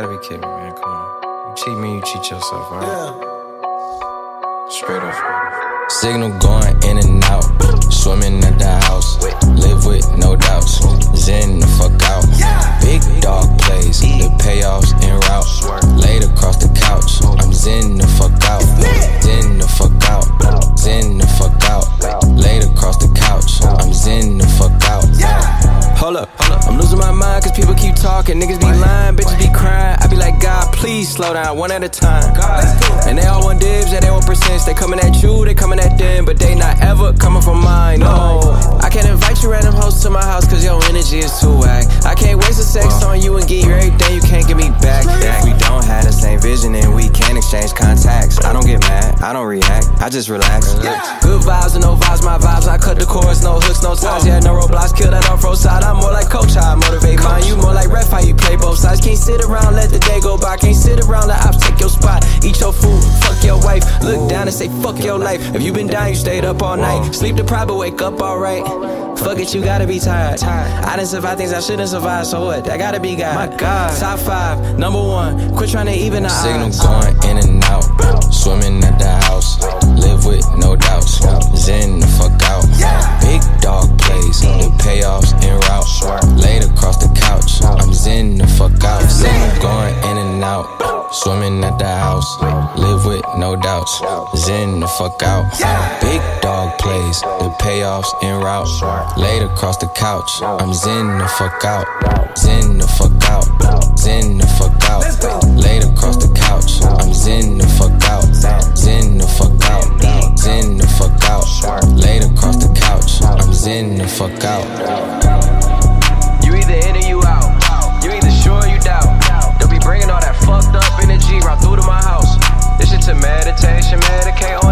gotta be kidding me, man. Come on. You cheat me, you cheat yourself, alright? Straight up. Signal going in and out. Swimming at the house. Live with no doubts. Zen the fuck out. Big dog plays. The payoffs en route. Laid across the couch. I'm zen the fuck out. Zen the fuck out. Zen the fuck out. Laid across the couch. I'm zen the fuck out. Hold up, talking. Niggas be lying, bitches be crying. I be like, God, please slow down one at a time. And they all want dibs, yeah, they want percents. They coming at you, they coming at them, but they not ever coming from mine. No, I can't invite you random hoes to my house cause your energy is too whack. I can't waste a sex on you and give you everything you can't give me back. If we don't have the same vision and we can't exchange contacts, I don't get mad, I don't react, I just relax. Good vibes and no vibes, my vibes. I cut the chorus, no hooks, no ties, yeah, no roadblocks. Kill that off road side. I'm more like coach, I motivate Can't sit around, let the day go by. Can't sit around, let ops take your spot. Eat your food, fuck your wife. Look down and say fuck your life. If you been down, you stayed up all night. Sleep deprived, but wake up alright. Fuck it, you gotta be tired. I didn't survive things I shouldn't survive, so what? That gotta be God. My God. Top five, number one. Quit trying to even the Signal odds. going in and out. Swimming at the house. Going in and out. Swimming at the house. Live with no doubts. Zen the fuck out. Big dog plays. The payoffs en route. Laid across the couch. I'm zen the fuck out. Zen the fuck out. Zen the fuck out. Laid across the couch. I'm zen the fuck out. Zen the fuck out. Zen the fuck out. Laid across the couch. I'm zen the fuck out. She medicate.